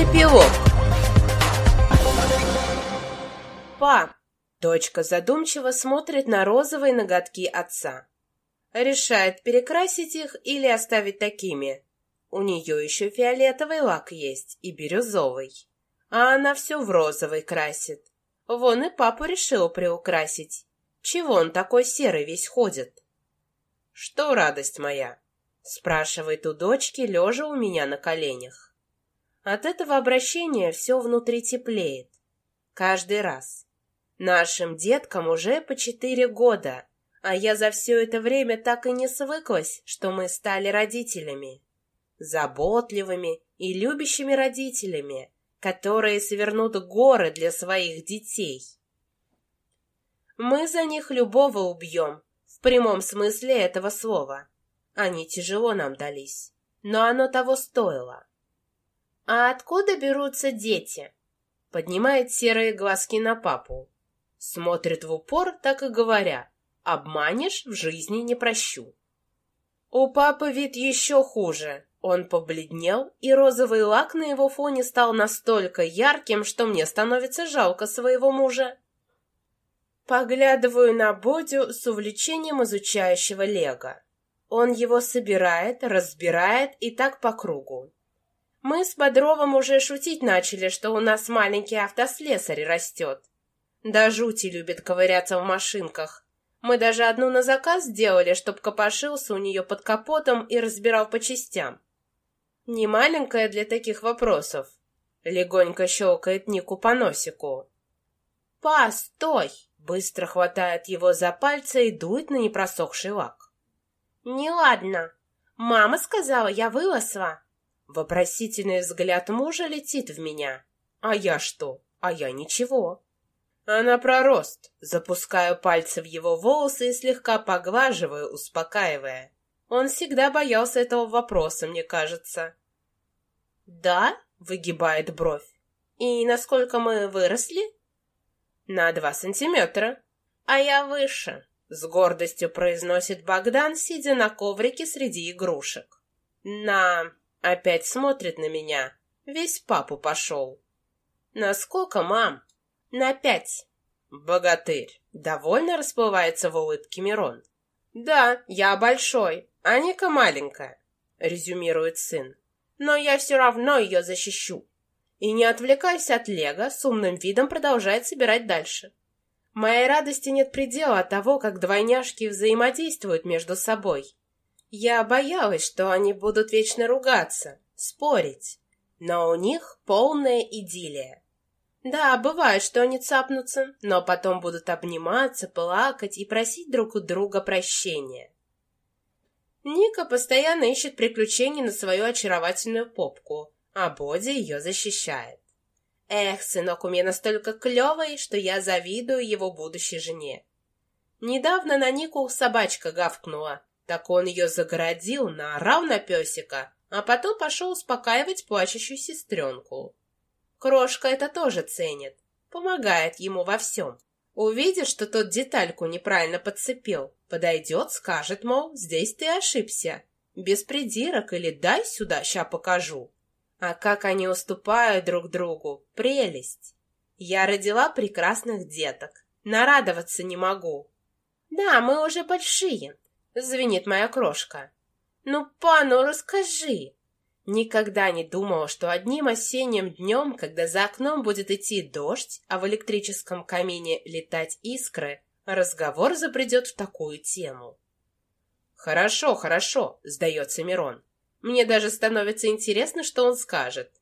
Эпилог Па! Дочка задумчиво смотрит на розовые ноготки отца. Решает перекрасить их или оставить такими. У нее еще фиолетовый лак есть и бирюзовый. А она все в розовый красит. Вон и папу решил приукрасить. Чего он такой серый весь ходит? Что, радость моя? Спрашивает у дочки, лежа у меня на коленях. От этого обращения все внутри теплеет. Каждый раз. Нашим деткам уже по четыре года, а я за все это время так и не свыклась, что мы стали родителями. Заботливыми и любящими родителями, которые свернут горы для своих детей. Мы за них любого убьем, в прямом смысле этого слова. Они тяжело нам дались, но оно того стоило. «А откуда берутся дети?» Поднимает серые глазки на папу. Смотрит в упор, так и говоря. «Обманешь, в жизни не прощу». У папы вид еще хуже. Он побледнел, и розовый лак на его фоне стал настолько ярким, что мне становится жалко своего мужа. Поглядываю на Бодю с увлечением изучающего лего. Он его собирает, разбирает и так по кругу. Мы с Бодровым уже шутить начали, что у нас маленький автослесарь растет. Да жути любит ковыряться в машинках. Мы даже одну на заказ сделали, чтоб копошился у нее под капотом и разбирал по частям. Не маленькая для таких вопросов. Легонько щелкает Нику по носику. «Постой!» Быстро хватает его за пальцы и дует на непросохший лак. «Неладно. Мама сказала, я выросла». Вопросительный взгляд мужа летит в меня. «А я что? А я ничего». Она про рост. Запускаю пальцы в его волосы и слегка поглаживаю, успокаивая. Он всегда боялся этого вопроса, мне кажется. «Да?» — выгибает бровь. «И насколько мы выросли?» на два сантиметра. А я выше, с гордостью произносит Богдан, сидя на коврике среди игрушек. На... Опять смотрит на меня. Весь папу пошел. На сколько, мам? На пять. Богатырь. Довольно расплывается в улыбке Мирон. Да, я большой, а Ника маленькая, резюмирует сын. Но я все равно ее защищу. И не отвлекаясь от Лего, с умным видом продолжает собирать дальше. Моей радости нет предела от того, как двойняшки взаимодействуют между собой. Я боялась, что они будут вечно ругаться, спорить, но у них полная идиллия. Да, бывает, что они цапнутся, но потом будут обниматься, плакать и просить друг у друга прощения. Ника постоянно ищет приключений на свою очаровательную попку, а Боди ее защищает. Эх, сынок у меня настолько клевый, что я завидую его будущей жене. Недавно на Нику собачка гавкнула, так он ее загородил, наорал на песика, а потом пошел успокаивать плачущую сестренку. Крошка это тоже ценит, помогает ему во всем. Увидишь, что тот детальку неправильно подцепил, подойдет, скажет, мол, здесь ты ошибся. Без придирок или дай сюда, ща покажу. А как они уступают друг другу, прелесть! Я родила прекрасных деток, нарадоваться не могу. Да, мы уже большие, звенит моя крошка. Ну, па, ну расскажи. Никогда не думала, что одним осенним днем, когда за окном будет идти дождь, а в электрическом камине летать искры, разговор забредет в такую тему. «Хорошо, хорошо», — сдается Мирон. Мне даже становится интересно, что он скажет.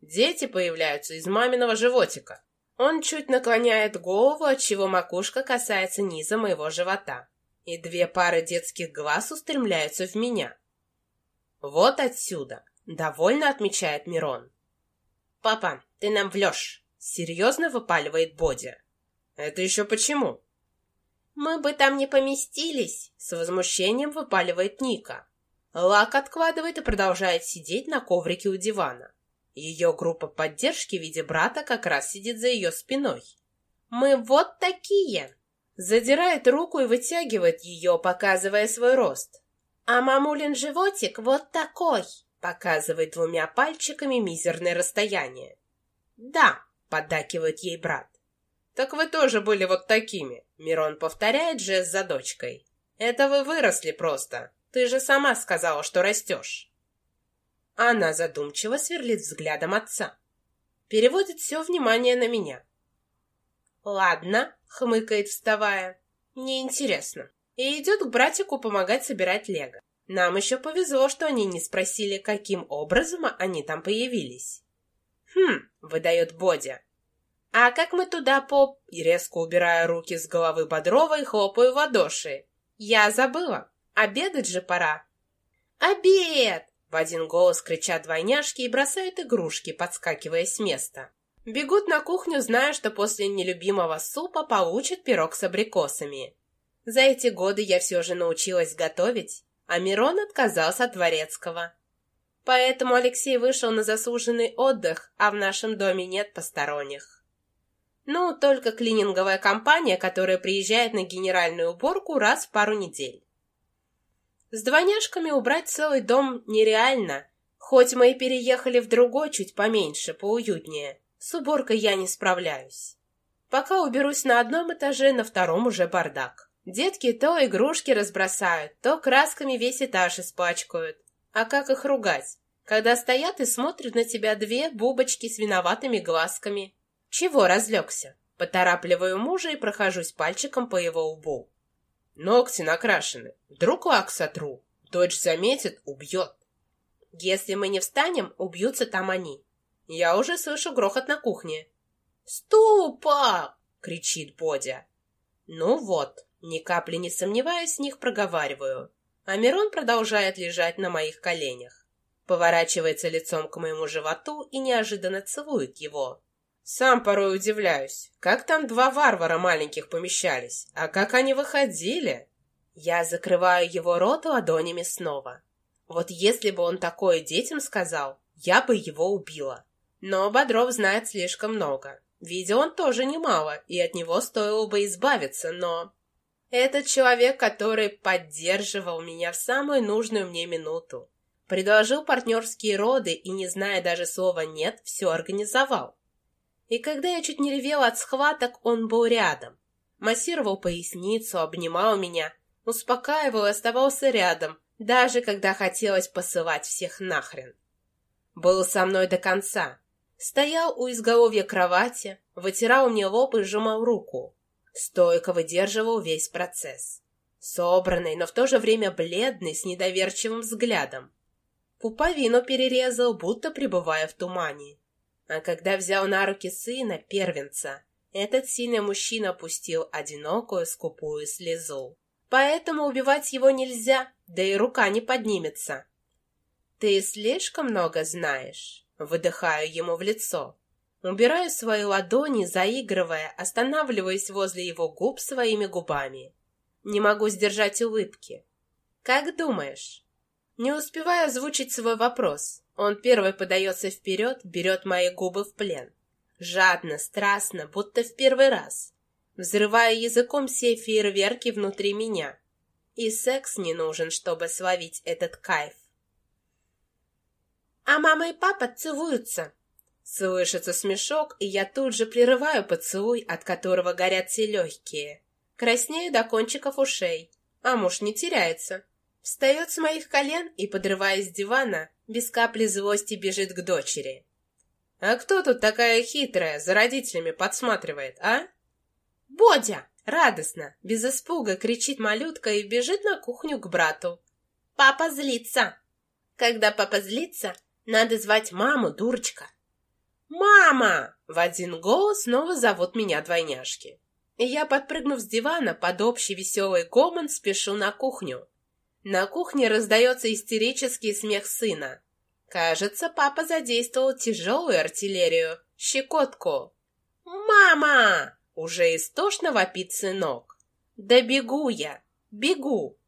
Дети появляются из маминого животика. Он чуть наклоняет голову, отчего макушка касается низа моего живота. И две пары детских глаз устремляются в меня. Вот отсюда, довольно отмечает Мирон. «Папа, ты нам влешь!» Серьезно выпаливает Бодя. «Это еще почему?» «Мы бы там не поместились!» С возмущением выпаливает Ника. Лак откладывает и продолжает сидеть на коврике у дивана. Ее группа поддержки в виде брата как раз сидит за ее спиной. «Мы вот такие!» Задирает руку и вытягивает ее, показывая свой рост. «А мамулин животик вот такой!» Показывает двумя пальчиками мизерное расстояние. Да, поддакивает ей брат. Так вы тоже были вот такими. Мирон повторяет жест за дочкой. Это вы выросли просто. Ты же сама сказала, что растешь. Она задумчиво сверлит взглядом отца. Переводит все внимание на меня. «Ладно», — хмыкает, вставая. «Мне интересно». И идет к братику помогать собирать лего. Нам еще повезло, что они не спросили, каким образом они там появились. «Хм», — выдает Бодя. «А как мы туда по...» И резко убирая руки с головы Бодрова и хлопаю в ладоши. «Я забыла. Обедать же пора». «Обед!» В один голос кричат двойняшки и бросают игрушки, подскакивая с места. Бегут на кухню, зная, что после нелюбимого супа получат пирог с абрикосами. За эти годы я все же научилась готовить, а Мирон отказался от дворецкого. Поэтому Алексей вышел на заслуженный отдых, а в нашем доме нет посторонних. Ну, только клининговая компания, которая приезжает на генеральную уборку раз в пару недель. С двойняшками убрать целый дом нереально, хоть мы и переехали в другой, чуть поменьше, поуютнее. С уборкой я не справляюсь. Пока уберусь на одном этаже, на втором уже бардак. Детки то игрушки разбросают, то красками весь этаж испачкают. А как их ругать, когда стоят и смотрят на тебя две бубочки с виноватыми глазками? Чего разлегся? Поторапливаю мужа и прохожусь пальчиком по его лбу. Ногти накрашены. Вдруг лак сотру. Дочь заметит, убьет. Если мы не встанем, убьются там они. Я уже слышу грохот на кухне. «Ступа!» — кричит Бодя. Ну вот, ни капли не сомневаясь в них, проговариваю. А Мирон продолжает лежать на моих коленях. Поворачивается лицом к моему животу и неожиданно целует его. Сам порой удивляюсь, как там два варвара маленьких помещались, а как они выходили? Я закрываю его рот ладонями снова. Вот если бы он такое детям сказал, я бы его убила. Но Бодров знает слишком много. Видел он тоже немало, и от него стоило бы избавиться, но... Этот человек, который поддерживал меня в самую нужную мне минуту, предложил партнерские роды и, не зная даже слова «нет», все организовал. И когда я чуть не ревела от схваток, он был рядом. Массировал поясницу, обнимал меня, успокаивал и оставался рядом, даже когда хотелось посылать всех нахрен. Был со мной до конца. Стоял у изголовья кровати, вытирал мне лоб и сжимал руку. Стойко выдерживал весь процесс. Собранный, но в то же время бледный, с недоверчивым взглядом. Пуповину перерезал, будто пребывая в тумане. А когда взял на руки сына, первенца, этот сильный мужчина пустил одинокую скупую слезу. Поэтому убивать его нельзя, да и рука не поднимется. «Ты слишком много знаешь», — выдыхаю ему в лицо. Убираю свои ладони, заигрывая, останавливаясь возле его губ своими губами. Не могу сдержать улыбки. «Как думаешь?» Не успеваю озвучить свой вопрос. Он первый подается вперед, берет мои губы в плен. Жадно, страстно, будто в первый раз. Взрывая языком все фейерверки внутри меня. И секс не нужен, чтобы словить этот кайф. А мама и папа целуются. Слышится смешок, и я тут же прерываю поцелуй, от которого горят все легкие. Краснею до кончиков ушей, а муж не теряется. Встает с моих колен и, подрываясь с дивана, без капли злости бежит к дочери. «А кто тут такая хитрая, за родителями подсматривает, а?» «Бодя!» — радостно, без испуга кричит малютка и бежит на кухню к брату. «Папа злится!» Когда папа злится, надо звать маму, дурочка. «Мама!» — в один голос снова зовут меня двойняшки. И я, подпрыгнув с дивана, под общий веселый гомон спешу на кухню. На кухне раздается истерический смех сына. Кажется, папа задействовал тяжелую артиллерию, щекотку. «Мама!» — уже истошно вопит сынок. «Да бегу я! Бегу!